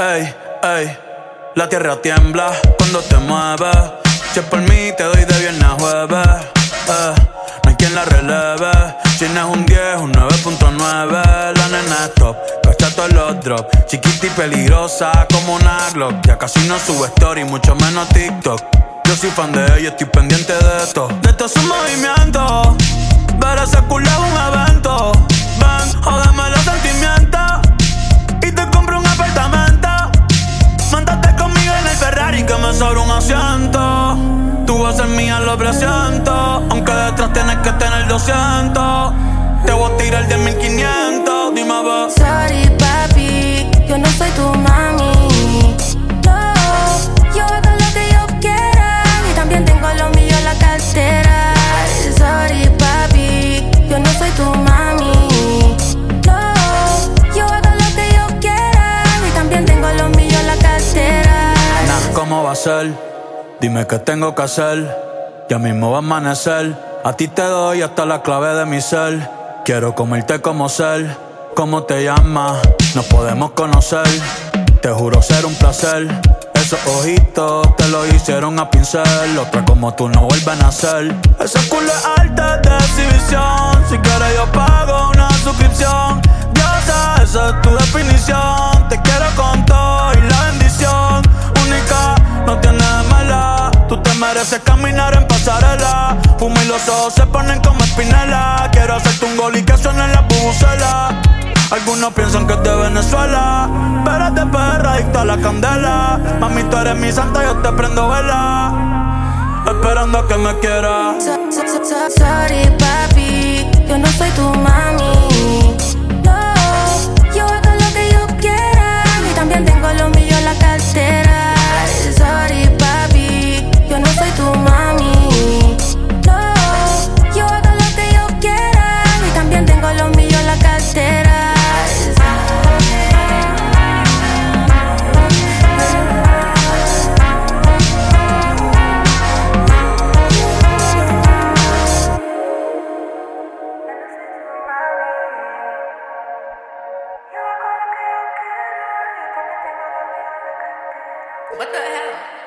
Ey, ey, la tierra tiembla cuando te mueves. Si es por mí, te doy de viernes a jueves. Eh, no hay quien la releve. Si no es un 10, un 9.9. La nena es top, cacha todos los drops. Chiquita y peligrosa como una Glock. Ya casi no sube story, mucho menos TikTok. Yo soy fan de ella, estoy pendiente de esto. De todo su Sobra un asiento. Tú vas a ser mía, lo presiento. Aunque detrás tienes que tener 200. Te voy a tirar de 1500. Dime, a Dime qué tengo que hacer. Ya mismo va a amanecer. A ti te doy hasta la clave de mi ser. Quiero comerte como ser. ¿Cómo te llamas? Nos podemos conocer. Te juro ser un placer. Esos ojitos te lo hicieron a pincel. Otra como tú no vuelven a ser. Ese culo es alta de exhibición. Si quieres, parece caminar en pasarela. Fumo y los ojos se ponen como espinela. Quiero hacerte un gol y que suene la bucela. Algunos piensan que es de Venezuela, pero es de perra adicta a la candela. Mami, tú eres mi santa, yo te prendo vela. Esperando a que me quieras. Sorry, papi, yo no soy tu madre. What the hell?